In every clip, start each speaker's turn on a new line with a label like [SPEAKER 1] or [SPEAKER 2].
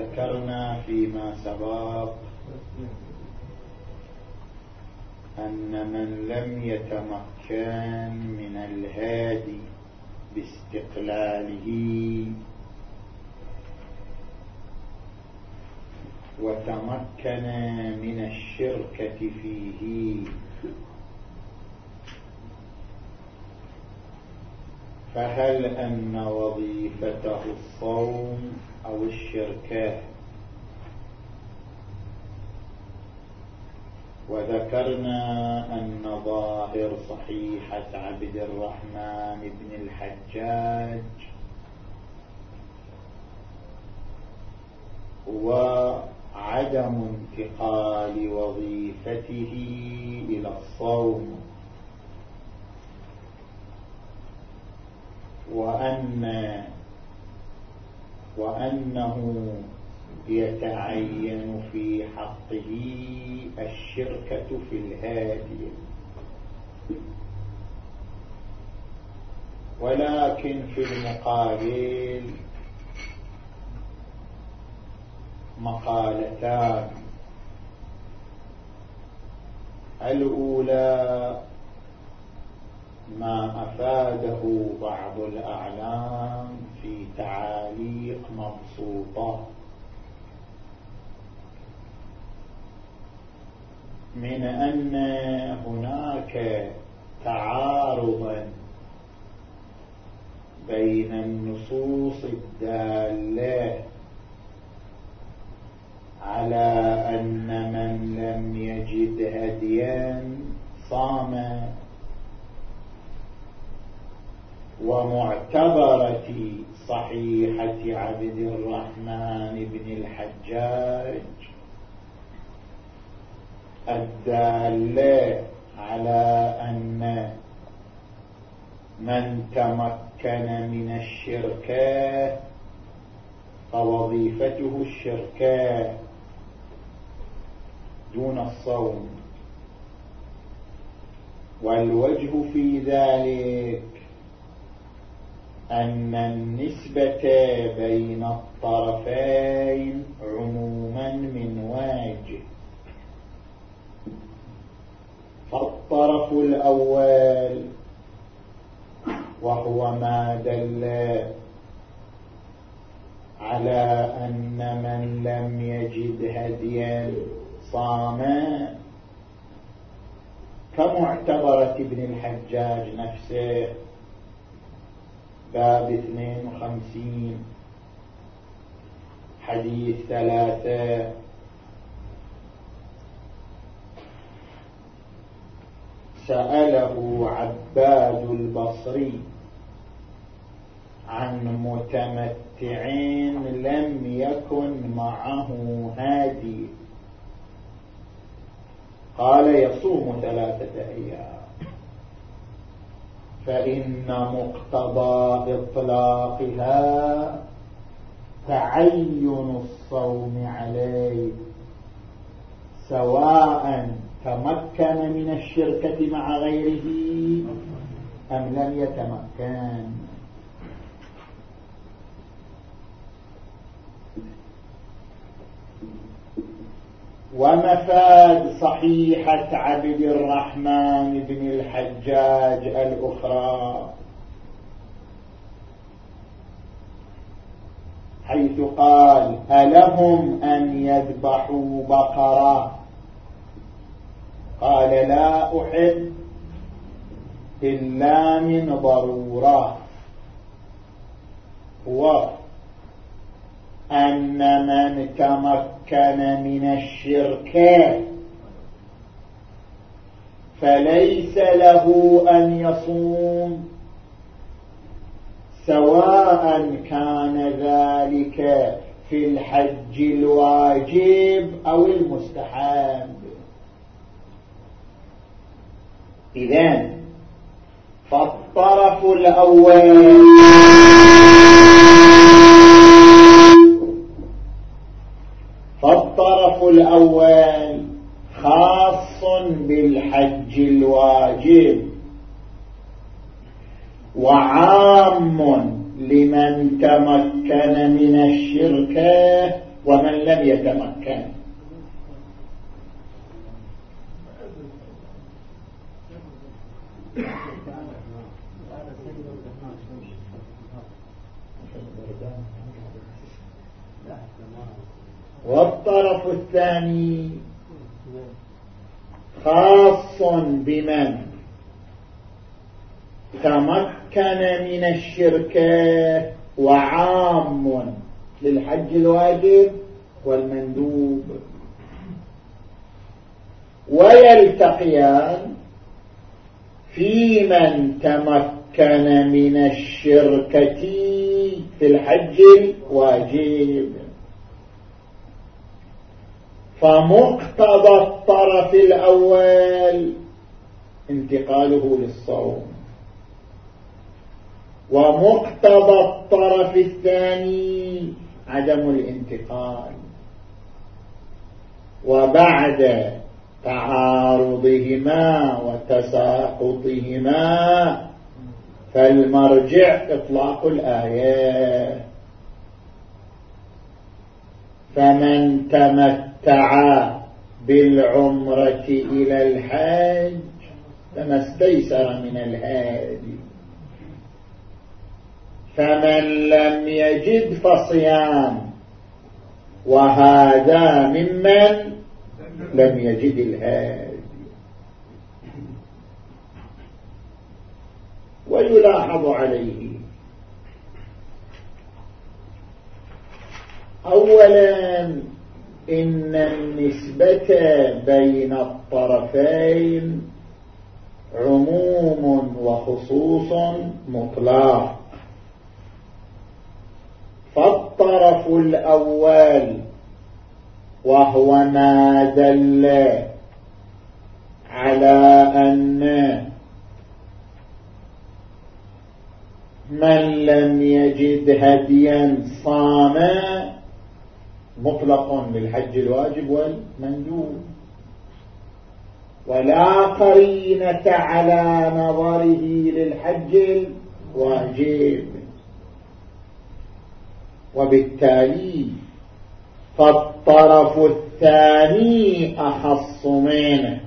[SPEAKER 1] ذكرنا فيما سبق أن من لم يتمكن من الهادي باستقلاله وتمكن من الشركة فيه فهل أن وظيفته الصوم أو الشركة؟ وذكرنا أن ظاهر صحيحة عبد الرحمن بن الحجاج وعدم انتقال وظيفته إلى الصوم. وأن وأنه يتعين في حقه الشركة في الهادي. ولكن في المقابل مقالتان. الأولى ما أفاده بعض الأعلام في تعاليق مبسوطة. من أن هناك تعارضا بين النصوص الدالة على أن من لم يجد هديا صام ومعتبرة صحيحة عبد الرحمن بن الحجاج الدالة على أن من تمكن من الشركة فوظيفته الشركة دون الصوم والوجه في ذلك أن النسبة بين الطرفين عموما من واجه فالطرف الأول وهو ما دل على أن من لم يجد هديا صام كمعتبرة ابن الحجاج نفسه باب اثنين وخمسين. حديث ثلاثة. سأله عباد البصري عن متمتع لم يكن معه هادي. قال يصوم ثلاثة أيام. فإن مقتضى إطلاقها تعين الصوم عليه سواء تمكن من الشركة مع غيره أم لم يتمكن. ومفاد صحيحة عبد الرحمن بن الحجاج الأخرى. حيث قال ألهم أن يذبحوا بقرة؟ قال لا أحب إلا من ضرورة. وأن من تمكن من الشرك فليس له أن يصوم. سواء كان ذلك في الحج الواجب أو المستحب. إذن فالطرف الأول فالطرف الأول خاص بالحج الواجب وعام لمن تمكن من الشركة ومن لم يتمكن. والطرف الثاني خاص بمن تمكن من الشركة وعام للحج الواجب والمندوب. ويلتقيان في من تمكن من الشركة في الحج الواجب. فمقتضى الطرف الأول انتقاله للصوم. ومقتضى الطرف الثاني عدم الانتقال. وبعد تعارضهما وتساقطهما فالمرجع إطلاق الآيات. فمن تمتع بالعمرة إلى الحج فما استيسر من الهادي فمن لم يجد فصيام وهذا ممن لم يجد الهادي. ويلاحظ عليه. أولا إن النسبة بين الطرفين عموم وخصوص مطلق. فالطرف الأول وهو ما دل على أن من لم يجد هديا صام مطلق بالحج الواجب والمندوب. ولا قرينة على نظره للحج الواجب. وبالتالي فالطرف الثاني أخص منه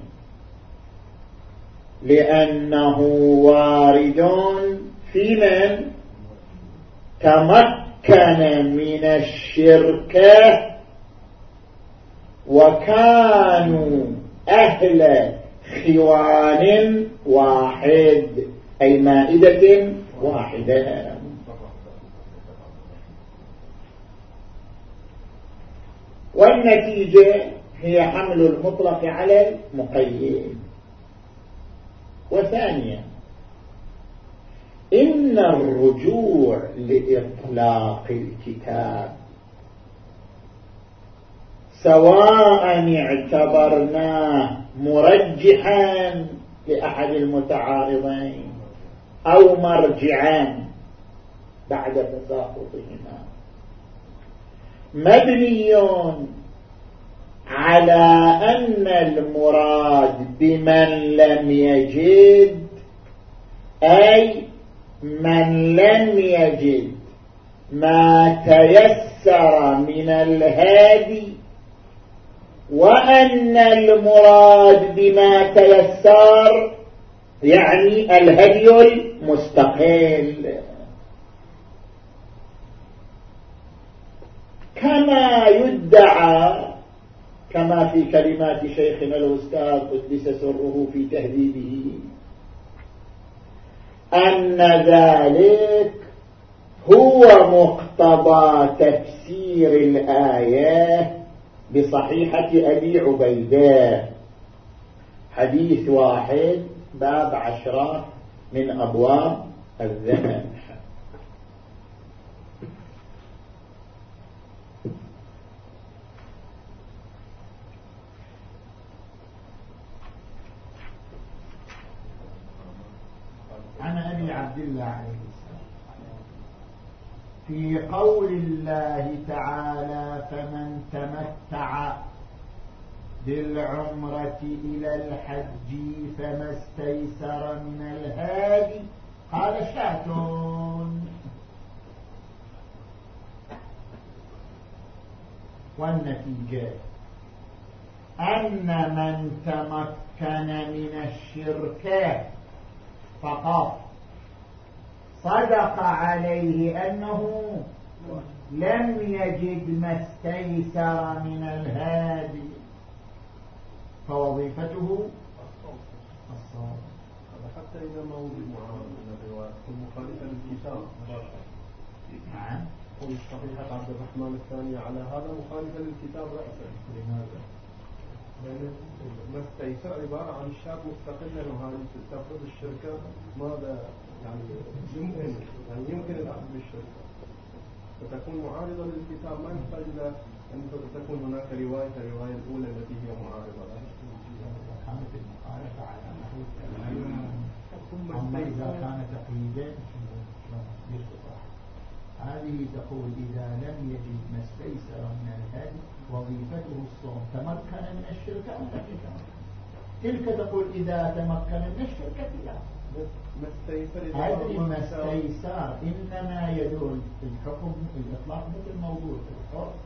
[SPEAKER 1] لأنه وارد في من؟ تمكن من الشركة وكانوا أهل خوان واحد أي مائدة واحدة. والنتيجة هي حمل المطلق على المقيد. وثانيا إن الرجوع لإطلاق الكتاب سواء اعتبرناه مرجحا لأحد المتعارضين أو مرجعا بعد تساقطهما. مبني على أن المراد بمن لم يجد أي من لم يجد ما تيسر من الهادي وأن المراد بما تيسر يعني الهدي المستقل. كما يدعى كما في كلمات شيخنا الأستاذ قدس سره في تهذيبه أن ذلك هو مقتضى تفسير الآية بصحيحة أبي عبيدة. حديث واحد باب عشرة من أبواب الذهن عن أبي عبد الله عليه السلام في قول الله تعالى فمن تمتع بالعمرة إلى الحج فما استيسر من الهادي. قال شاتون. والنتيجة أن من تمكن من الشرك فقط. صدق عليه أنه لم يجد ما استيسر من الهادي. فوظيفته
[SPEAKER 2] الصوم. حتى إذا ما وجد معارض من الرواية مخالفة للكتاب
[SPEAKER 1] نعم.
[SPEAKER 2] قل صحيحة عبد الرحمن الثانية على هذا مخالفة للكتاب رأسا
[SPEAKER 1] لماذا؟
[SPEAKER 2] لأن ما استيسر عبارة عن شاب مستقلا وهذه تفرض الشركة ماذا يعني يمكن يعني يمكن الأخذ بالشركة فتكون معارضة للكتاب. ما يحتاج إلى أن تكون هناك رواية الرواية الأولى التي هي معارضة. لها.
[SPEAKER 1] أما إذا كان تقييدا هذه تقول إذا لم يجد ما استيسر من الهدي وظيفته الصوم تمكن من الشركة أو لم يتمكن تلك تقول إذا تمكن من الشركة لا. هذه ما استيسار. إنما يدل الحكم الإطلاق مثل موضوع الحكم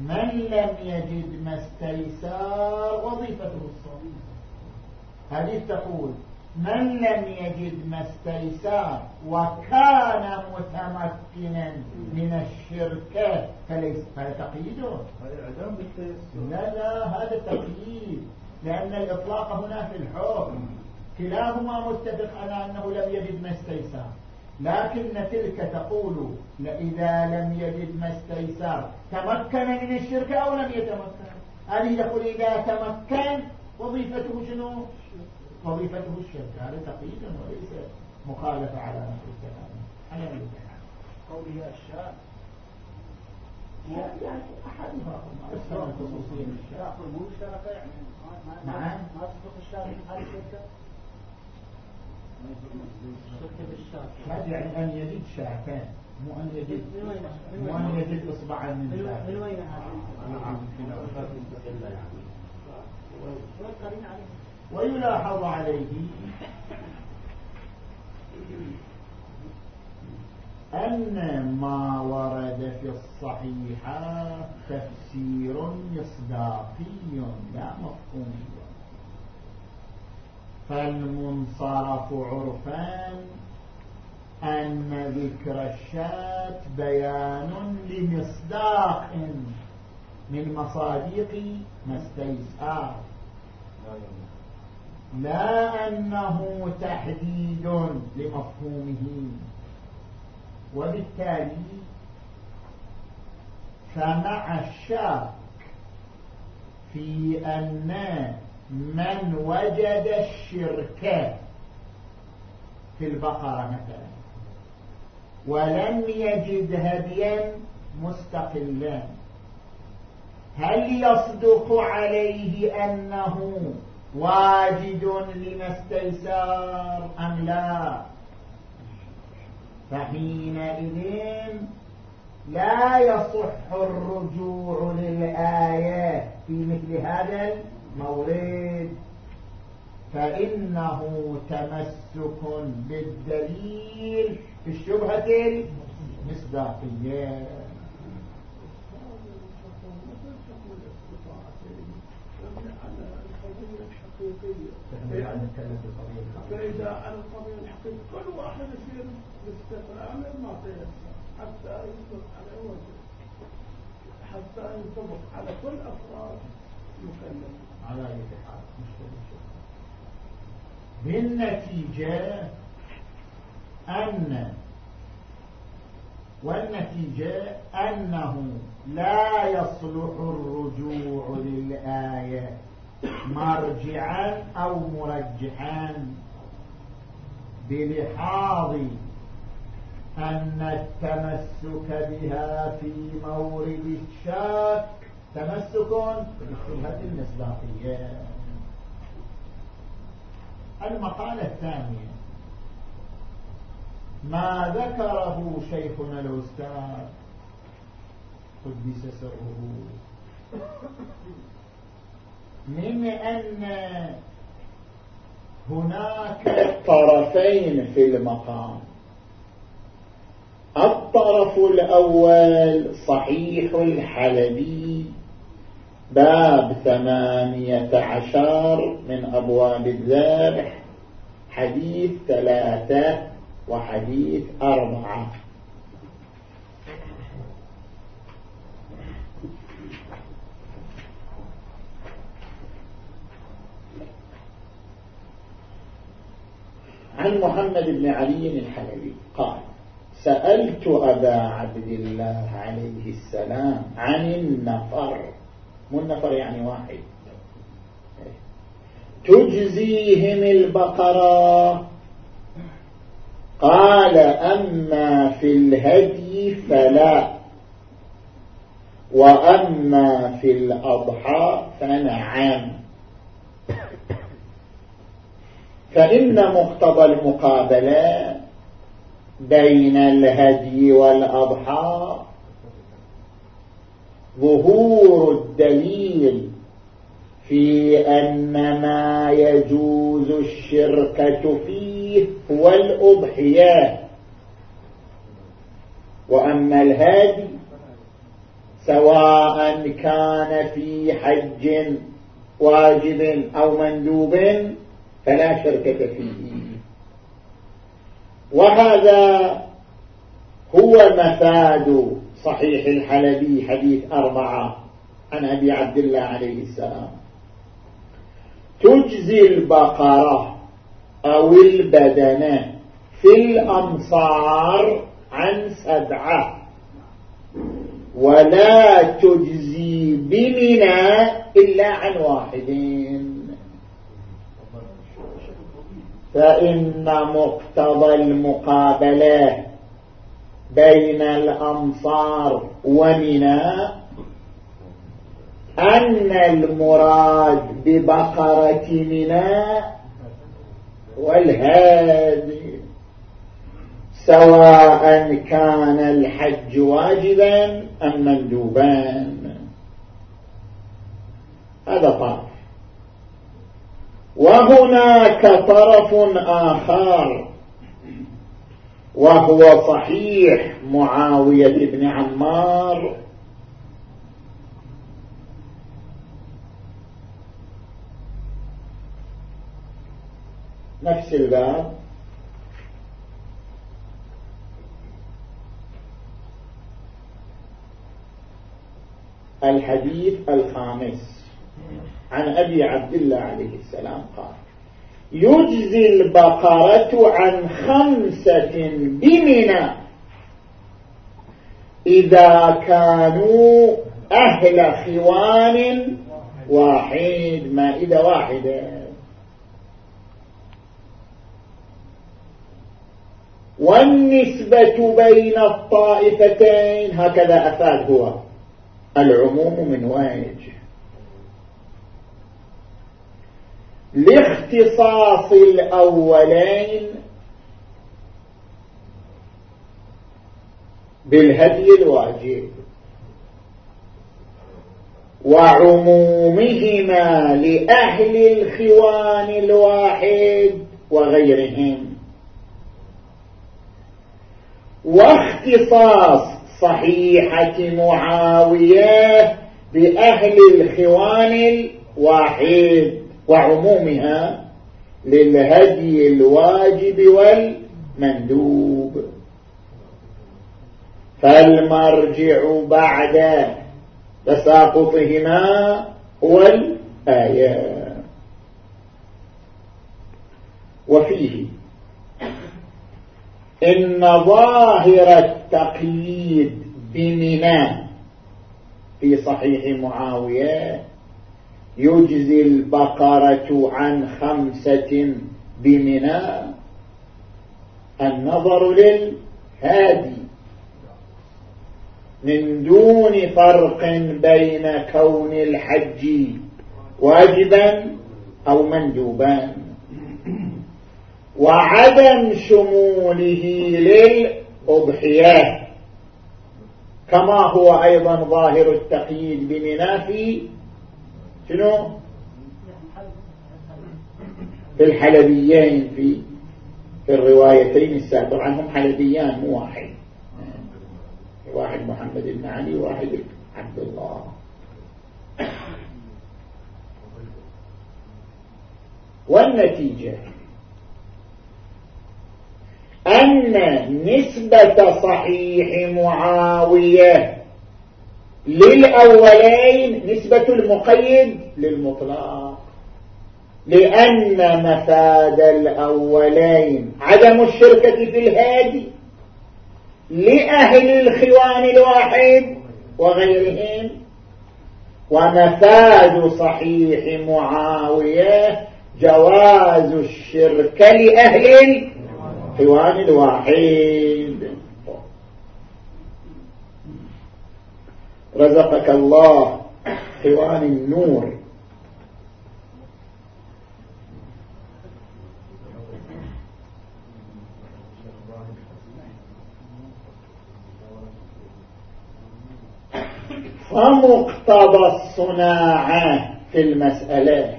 [SPEAKER 1] من لم يجد ما استيسار وظيفته الصوم. هذه تقول من لم يجد ما استيسار وكان متمكنا من الشركة فليس هذا تقييده لا لا هذا تقييد. لأن الإطلاق هنا في الحكم. كلاهما متفق على أنه لم يجد ما استيسار لكن تلك تقول إذا لم يجد ما استيسار تمكن من الشركة أو لم يتمكن؟ هذه تقول إذا تمكن وظيفته شنو؟ وظيفته الشرك. هذا تقييد وليس مخالفة على نفس الكلام. على الامتحان
[SPEAKER 3] قوله الشاء
[SPEAKER 1] يعني أحدها الخصوصية
[SPEAKER 3] الشاء مو شركة يعني
[SPEAKER 1] نعم.
[SPEAKER 3] ما تصدق الشاء من هذه الشركة؟
[SPEAKER 1] يعني أن يجد شاكان مو أن يجد مو أن يجد إصبعا من
[SPEAKER 3] من وين؟ هذا؟
[SPEAKER 1] ويلاحظ عليه أن ما ورد في الصحيحة تفسير مصداقي لا مفهومي فالمنصرف عرفان أن ذكر الشاة بيان لمصداق من مصادق ما استيسار لا أنه تحديد لمفهومه. وبالتالي فمع الشاك في أن من وجد الشرك في البقرة مثلا ولم يجد هديا مستقلا. هل يصدق عليه أنه واجد لما استيسار أم لا؟ فحينئذ لا يصح الرجوع للآية في مثل هذا المورد فإنه تمسك بالدليل في الشبهة المصداقية
[SPEAKER 4] فإذا على القضية الحقيقية. كل واحد يصير باستقرار ما تيسر حتى يطلق على وجه حتى ينطبق على كل أفراد مكلف
[SPEAKER 1] على أي حال بالنتيجة أن والنتيجة أنه لا يصلح الرجوع للآية مرجعا أو مرجحا بلحاظ أن التمسك بها في مورد الشك تمسك بالشبهة المصداقية. المقالة الثانية. ما ذكره شيخنا الأستاذ قدس سره. من أن هناك طرفين في المقام. الطرف الأول صحيح الحلبي. باب ثمانية عشر من أبواب الذبح حديث ثلاثة وحديث أربعة. عن محمد بن علي الحلبي قال سألت أبا عبد الله عليه السلام عن النفر. مو النفر يعني واحد. تجزيهم البقرة قال أما في الهدي فلا. وأما في الأضحى فنعم فإن مقتضى المقابلة بين الهدي والأضحى ظهور الدليل في أن ما يجوز الشركة فيه هو الأضحية وأما الهدي سواء كان في حج واجب أو مندوب فلا شركة فيه وهذا هو مفاد صحيح الحلبي حديث أربعة عن أبي عبد الله عليه السلام. تجزي البقرة أو البدنة في الأمصار عن سبعة ولا تجزي بمنى إلا عن واحدين فإن مقتضى المقابلة بين الأمصار ومنى أن المراد ببقرة منى والهادي. سواء كان الحج واجبا أم مندوبا. هذا طرف وهناك طرف آخر وهو صحيح معاوية بن عمار. نفس الباب. الحديث الخامس. عن أبي عبد الله عليه السلام قال يجزي البقرة عن خمسة بمنى إذا كانوا أهل خوان واحد مائدة واحدة والنسبة بين الطائفتين هكذا أفاد هو. العموم من وجه. لاختصاص الأولين بالهدي الواجب وعمومهما لأهل الخوان الواحد وغيرهم. واختصاص صحيحة معاوية بأهل الخوان الواحد. وعمومها للهدي الواجب والمندوب. فالمرجع بعد تساقطهما هو الآية. وفيه إن ظاهر التقييد بمنى في صحيح معاوية يجزي البقرة عن خمسة بمنى. النظر للهادي. من دون فرق بين كون الحج واجبا أو مندوبا. وعدم شموله للأضحية. كما هو أيضا ظاهر التقييد بمنافي شنو؟ الحلبيين في في الروايتين السابقة. عنهم حلبيان مو واحد. واحد محمد بن علي واحد عبد الله. والنتيجة أن نسبة صحيح معاوية للأولين نسبة المقيد للمطلق. لأن مفاد الأولين عدم الشركة في الهادي لأهل الخوان الواحد وغيرهم. ومفاد صحيح معاوية جواز الشرك لأهل الخوان الواحد. رزقك الله خوان النور. فمقتضى الصناعة في المسألة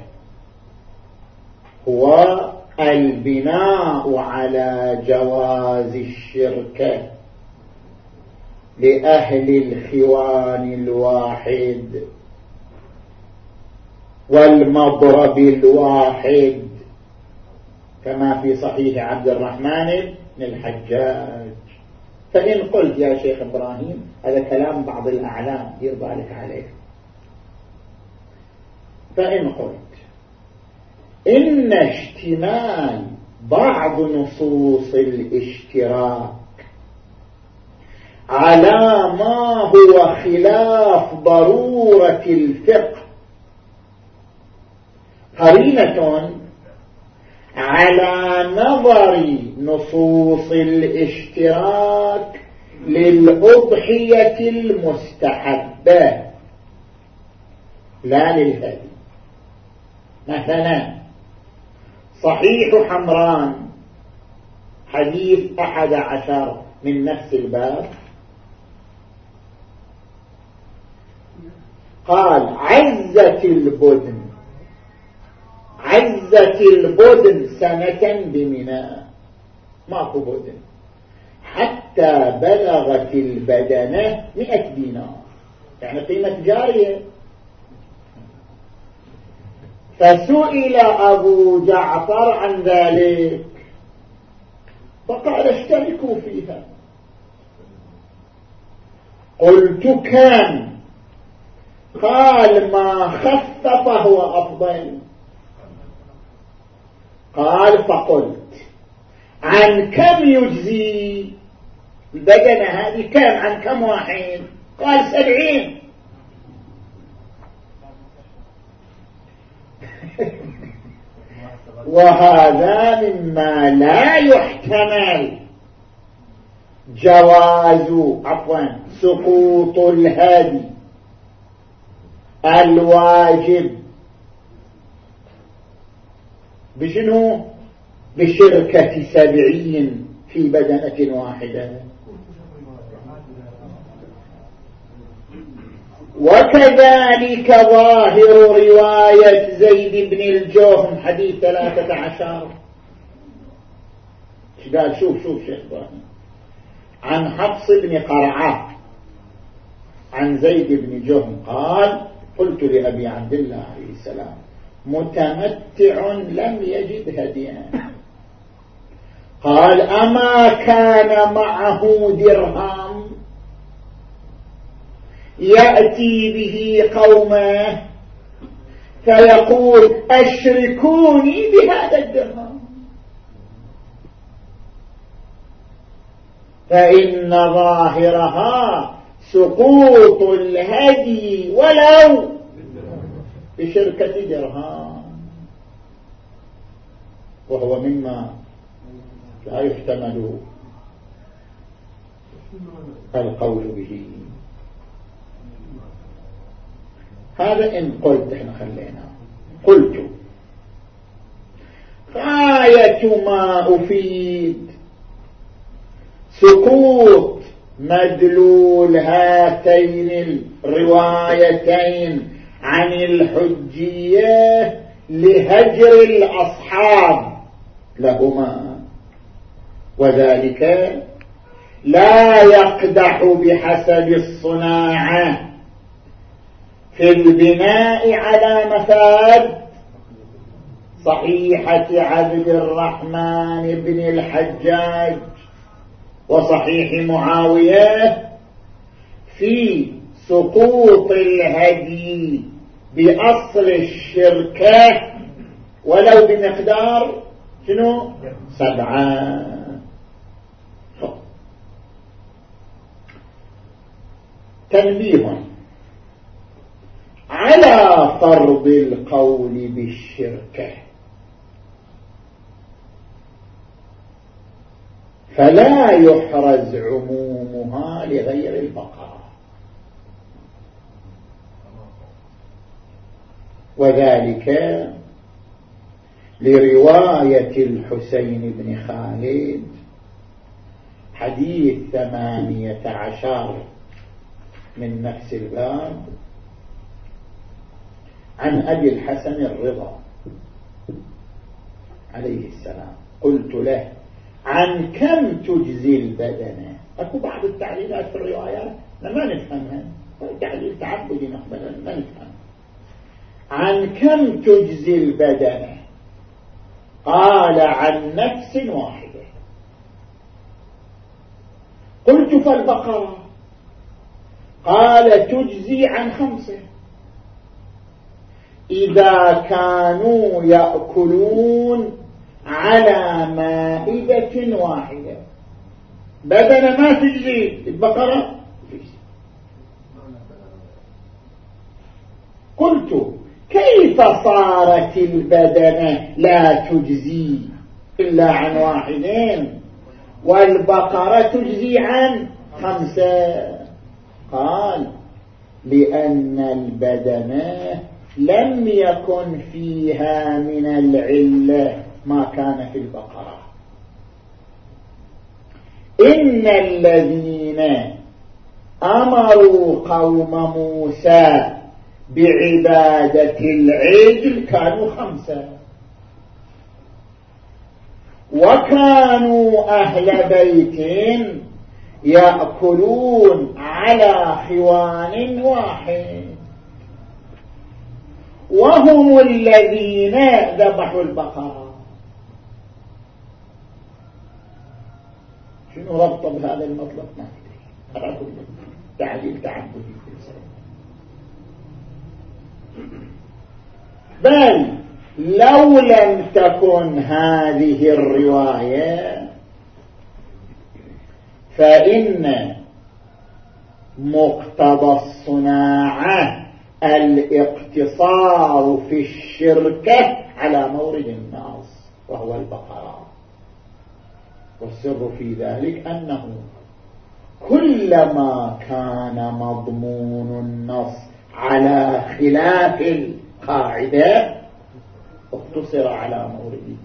[SPEAKER 1] هو البناء على جواز الشركة. لأهل الخوان الواحد والمضرب الواحد كما في صحيح عبد الرحمن بن الحجاج. فإن قلت يا شيخ إبراهيم هذا كلام بعض الأعلام دير بالك عليه. فإن قلت إن اشتمال بعض نصوص الاشتراك على ما هو خلاف ضرورة الفقه. قرينة على نظر نصوص الاشتراك للأضحية المستحبة. لا للهدي. مثلا صحيح حمران حديث أحد عشر من نفس الباب. قال عزت البدن. عزت البدن سنة بمناء ماكو بدن. حتى بلغت البدنة مئة دينار. يعني قيمة جارية. فسئل أبو جعفر عن ذلك. فقال اشتركوا فيها. قلت كم؟ قال ما خف فهو أفضل. قال فقلت عن كم يجزي؟ البدنة هذه كم؟ عن كم واحد؟ قال سبعين. وهذا مما لا يحتمل. جواز عفوا سقوط الهدي. الواجب. بشنو؟ بشركة سبعين في بدنة واحدة. وكذلك ظاهر رواية زيد بن الجوهم حديث ثلاثة عشر. قال شوف شوف شيخ إبراهيم. عن حفص بن قرعة عن زيد بن جهم قال قلت لأبي عبد الله عليه السلام متمتع لم يجد هديا. قال أما كان معه درهم يأتي به قومه فيقول أشركوني بهذا الدرهم. فإن ظاهرها سقوط الهدي ولو بشركة درهم. وهو مما لا يحتمل القول به. هذا إن قلت إحنا خلينا. قلت. غاية ما أفيد. سقوط مدلول هاتين الروايتين عن الحجية لهجر الأصحاب لهما. وذلك لا يقدح بحسب الصناعة في البناء على مفاد صحيحة عبد الرحمن بن الحجاج. وصحيح معاوية في سقوط الهدي بأصل الشركة ولو بمقدار شنو؟ سبعة. تنبيه على فرض القول بالشركة. فلا يحرز عمومها لغير البقاء. وذلك لرواية الحسين بن خالد حديث ثمانية عشر من نفس الباب عن أبي الحسن الرضا عليه السلام. قلت له عن كم تجزي البدنة أكو بعض التعليلات في الروايات ما نفهمها. تعليل تعبدي مقبلا ما نفهم. عن كم تجزي البدنة قال عن نفس واحدة. قلت فالبقرة. قال تجزي عن خمسة. إذا كانوا يأكلون على مائدة واحدة. بدل ما تجزي البقرة قلت كيف صارت البدنة لا تجزي إلا عن واحدين والبقرة تجزي عن خمسة. قال لأن البدنة لم يكن فيها من العلة. ما كان في البقرة. إن الذين أمروا قوم موسى بعبادة العجل كانوا خمسة. وكانوا أهل بيت يأكلون على خوان واحد. وهم الذين ذبحوا البقرة. ربط بهذا المطلب ما أدري تعليل تعبدي بل لو لم تكن هذه الرواية فإن مقتضى الصناعة الاقتصار في الشركة على مورد الناس وهو البقرة. والسر في ذلك أنه كلما كان مضمون النص على خلاف القاعدة اقتصر على مورده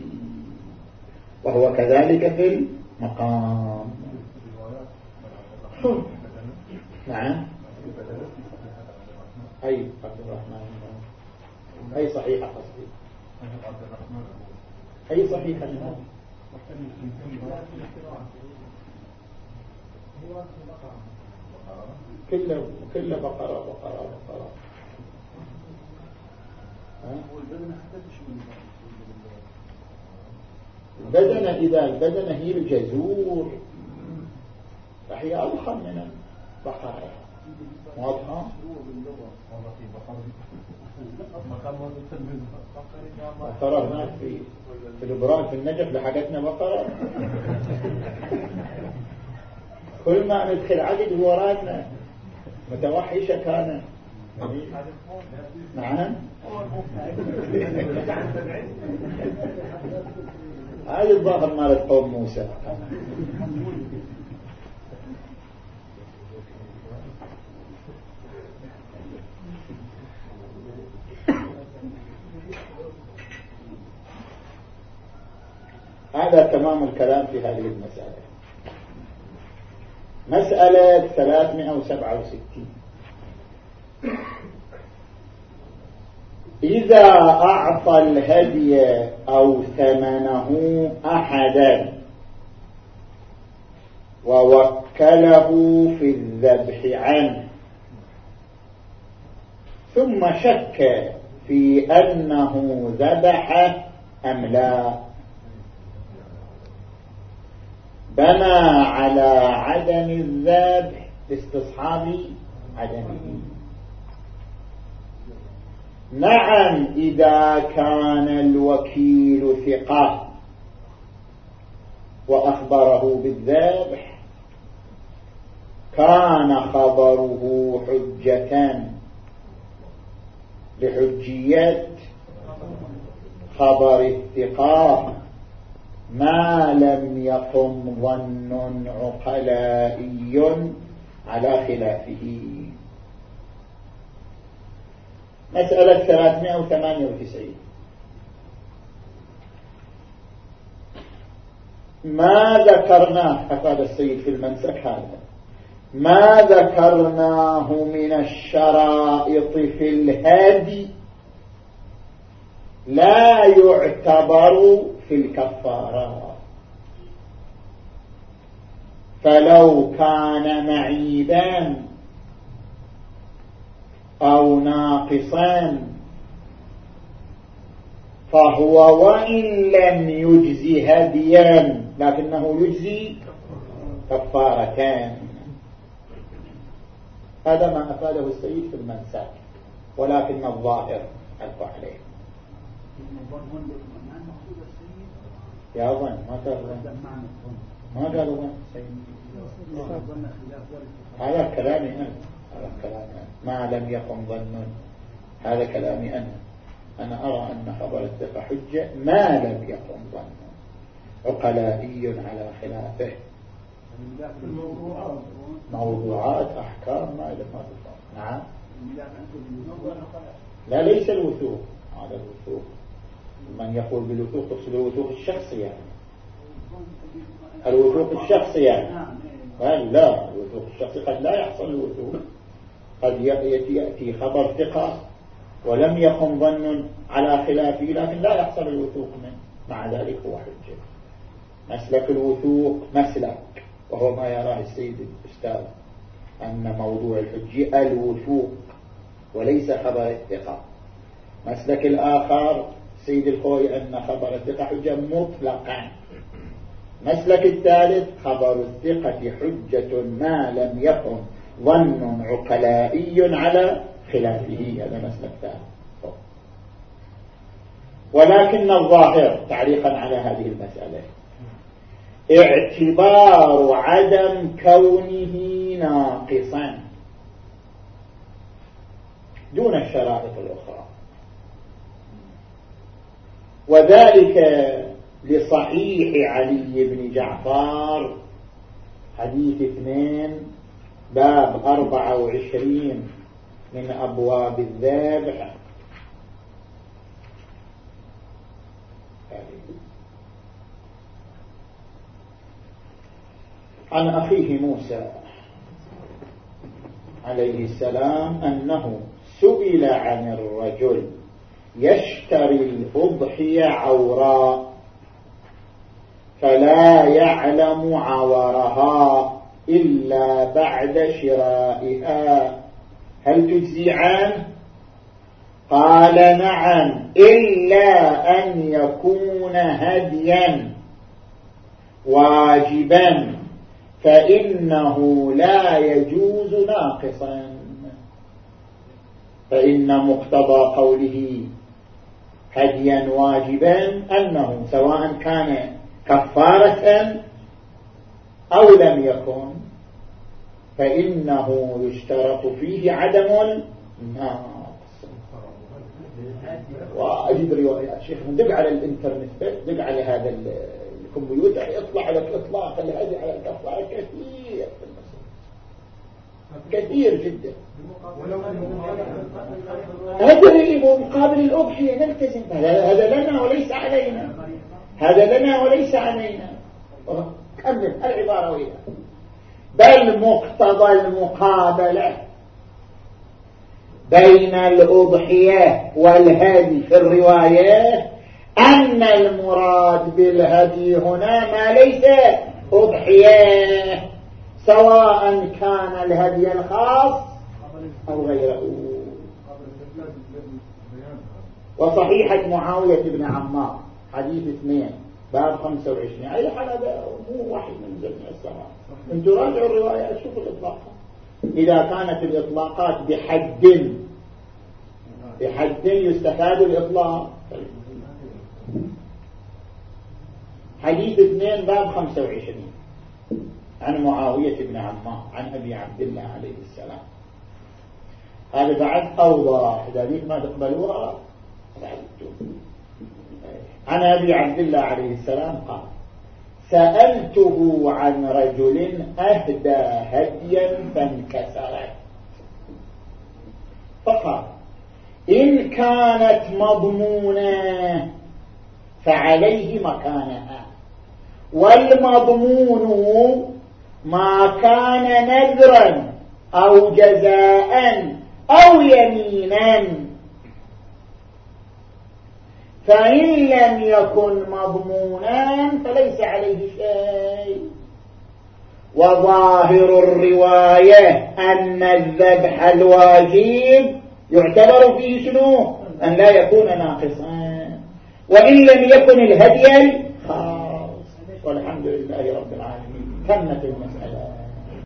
[SPEAKER 1] وهو كذلك في المقام. نعم. أي عبد الرحمن أي صحيحة قصدي. أي صحيحة كل كل بقرة بقرة بقرة. البدنة إذا البدنة هي الجزور فهي أضخم من البقرة. واضحة؟ بقرة هناك في في البران في النجف لحقتنا بقرة كل ما ندخل عدد ورانا متوحشة كان. نعم. هذه الظاهر مالت قوم موسى. هذا تمام الكلام في هذه المسألة. مسألة 367 إذا أعطى الهدي أو ثمنه أحدا ووكله في الذبح عنه ثم شك في أنه ذبح أم لا بنى على عدم الذبح لاستصحاب عدمه. نعم إذا كان الوكيل ثقة وأخبره بالذبح كان خبره حجة لحجية خبر الثقة. ما لم يقم ظن عقلائي على خلافه. مسألة 398 ما ذكرناه أفاد السيد في المنسك هذا ما ذكرناه من الشرائط في الهادي لا يعتبر في الكفارة. فلو كان معيبا أو ناقصا فهو وإن لم يجزي هديا لكنه يجزي كفارتان. هذا ما أفاده السيد في المنساك ولكن الظاهر ألف عليه. يا ظن ما قال ما قال ظن هذا كلامي أنا. هذا كلامي أنا. ما لم يكن ظن هذا كلامي أنا. أنا أرى أن خبر الثقة حجة. ما لم يكن ظن عقلائي على خلافه. موضوعات أحكام ما إلى ما تفعل نعم. لا ليس الوثوق. هذا الوثوق. من يقول بالوثوق تقصد الوثوق الشخصي يعني. الوثوق الشخصي يعني. لا الوثوق الشخصي قد لا يحصل الوثوق قد يأتي خبر ثقة ولم يكن ظن على خلافه لكن لا يحصل الوثوق منه مع ذلك هو حجة مسلك الوثوق مسلك. وهو ما يراه السيد الأستاذ أن موضوع الحجة الوثوق وليس خبر الثقة مسلك الآخر سيد الخوي أن خبر الثقة حجة مطلقا. مسلك الثالث خبر الثقة حجة ما لم يكن ظن عقلائي على خلافه. هذا مسلك ثالث. ولكن الظاهر تعليقا على هذه المسألة. اعتبار عدم كونه ناقصا. دون الشرائط الأخرى. وذلك لصحيح علي بن جعفر. حديث اثنين باب أربعة وعشرين من أبواب الذابح عن أخيه موسى عليه السلام أنه سئل عن الرجل يشتري الأضحية عوراء فلا يعلم عورها إلا بعد شرائها. هل تجزي عنه قال نعم إلا أن يكون هديا واجبا فإنه لا يجوز ناقصا. فإن مقتضى قوله هديا واجبا أنه سواء كان كفارة أو لم يكن فإنه يشترط فيه عدم الناقص. وأجد روايات شيخ دق على الإنترنت دق على هذا الكمبيوتر يطلع لك إطلاق الهدي على الكفارة كثير. كثير جدا. أدري مقابل الأضحية نلتزم. هذا لنا وليس علينا. هذا لنا وليس علينا. كمل العبارة وياه بل مقتضى المقابلة بين الأضحية والهدي في الرواية أن المراد بالهدي هنا ما ليس أضحية. سواء كان الهدي الخاص أو غيره. وصحيحة معاوية بن عمار حديث اثنين باب 25 أي حلقة مو واحد من جميع السماء. أنتوا راجعوا الروايات شوفوا الإطلاقات إذا كانت الإطلاقات بحد بحد يستفاد الإطلاق. حديث اثنين باب 25 عن معاوية بن عمار عن أبي عبد الله عليه السلام. هذا بعد أوضح إذا ذيك ما تقبلوها عن أبي عبد الله عليه السلام قال سألته عن رجل أهدى هديا فانكسرت. فقال إن كانت مضمونة فعليه مكانها والمضمون ما كان نذرا أو جزاء أو يمينا. فإن لم يكن مضمونا فليس عليه شيء. وظاهر الرواية أن الذبح الواجب يعتبر فيه شنو؟ أن لا يكون ناقصا. وإن لم يكن الهدي خاص والحمد لله رب العالمين. تمت المسألة.